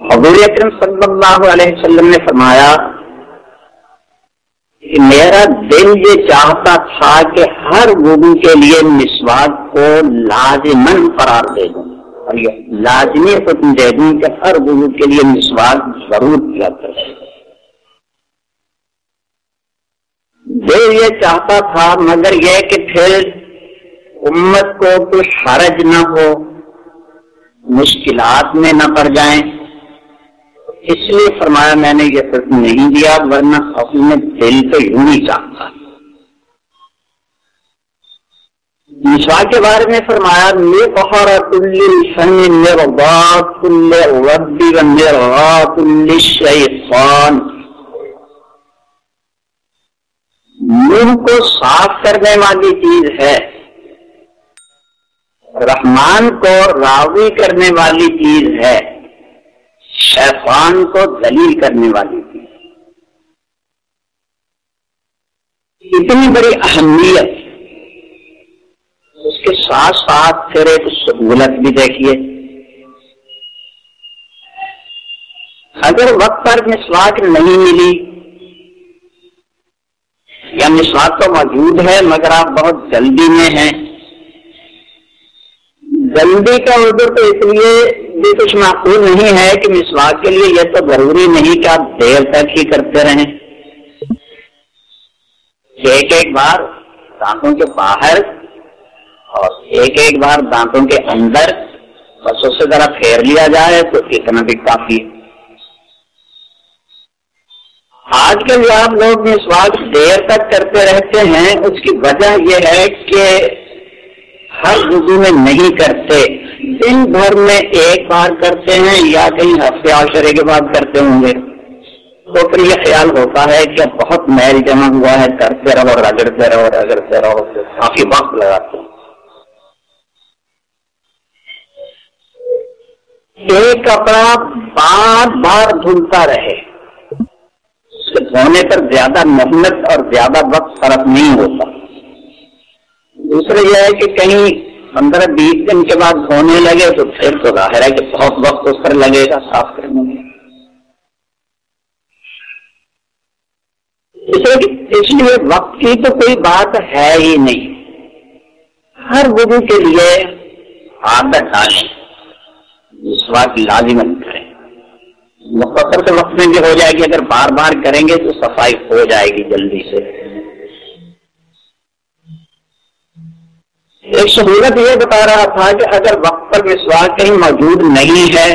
حضور اکرم صلی اللہ علیہ وسلم نے فرمایا کہ میرا دل یہ چاہتا تھا کہ ہر وضو کے لیے مسواک کو لازمن قرار دے دوں اور یہ لازمی حکم دے دوں کہ ہر وضو کے لیے مسواک ضرور کیا کرے۔ دل یہ چاہتا تھا، مگر یہ کہ پھر امت کو کچھ حرج نہ ہو، مشکلات میں نہ پڑ جائیں۔ اس لیے فرمایا میں نے یہ حکم نہیں دیا، ورنہ اپنے دل تو یوں ہی چاہتا۔ مسوا کے بارے میں فرمایا میں بہار کل سن کل ربی کل شیفان منہ کو صاف کرنے والی چیز ہے۔ رحمان کو راوی کرنے والی چیز ہے۔ شیفان کو دلیل کرنے والی چیز اتنی بڑی اہمیت۔ اس کے ساتھ ساتھ پھر ایک سہولت بھی دیکھیے۔ اگر وقت پر مسواک نہیں ملی، یا مسواک تو موجود ہے، مگر آپ بہت جلدی میں ہیں۔ جلدی کا عذر تو اس لیے بھی کچھ معقول نہیں ہے کہ مسواک کے لیے یہ تو ضروری نہیں کہ آپ دیر تک ہی کرتے رہیں۔ ایک ایک بار دانتوں کے باہر اور ایک ایک بار دانتوں کے اندر بس اس سے ذرا پھیر لیا جائے تو اتنا بھی کافی۔ آج کل جو آپ لوگ مسواک دیر تک کرتے رہتے ہیں، اس کی وجہ یہ ہے کہ ہر وضو میں نہیں کرتے۔ دن بھر میں ایک بار کرتے ہیں یا کہیں ہفتے آشرے کے بعد کرتے ہوں گے۔ تو پھر یہ خیال ہوتا ہے کہ بہت میل جمع ہوا ہے، کرتے رہو، رگڑتے رہو رگڑتے رہو، کافی وقت لگاتے ہیں۔ ایک کپڑا بار بار دھلتا رہے۔ دھونے پر زیادہ محنت اور زیادہ وقت فرق نہیں ہوتا۔ دوسرا یہ ہے کہ کہیں پندرہ بیس دن کے بعد دھونے لگے تو پھر تو ظاہر ہے کہ بہت وقت اس پر لگے گا صاف کرنے میں۔ اس لیے وقت کی تو کوئی بات ہے ہی نہیں۔ ہر وضو کے لیے عادت ڈالیں اس بات لازمن کریں۔ مختصر سے وقت میں بھی ہو جائے گی، اگر بار بار کریں گے تو صفائی ہو جائے گی جلدی سے۔ ایک سہولت یہ بتا رہا تھا کہ اگر وقت پر مسواک کہیں موجود نہیں ہے،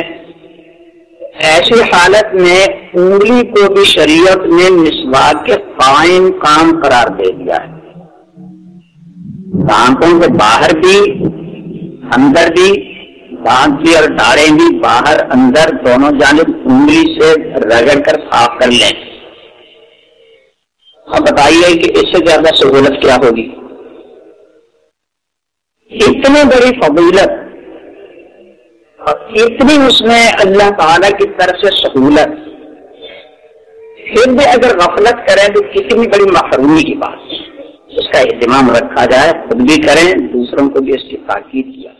ایسی حالت میں انگلی کو بھی شریعت نے مسواک کے قائم کام قرار دے دیا ہے۔ دانتوں کے باہر بھی، اندر بھی، دانت بھی اور ڈاڑے بھی باہر، اندر دونوں جانب انگلی سے رگڑ کر صاف کر لیں۔ اب بتائیے کہ اس سے زیادہ سہولت کیا ہوگی؟ اتنی بڑی فضیلت اور اتنی اس میں اللہ تعالی کی طرف سے سہولت۔ پھر بھی اگر غفلت کریں تو کتنی بڑی محرومی کی بات۔ اس کا اہتمام رکھا جائے، خود بھی کریں، دوسروں کو بھی اس کی تاکید کیا۔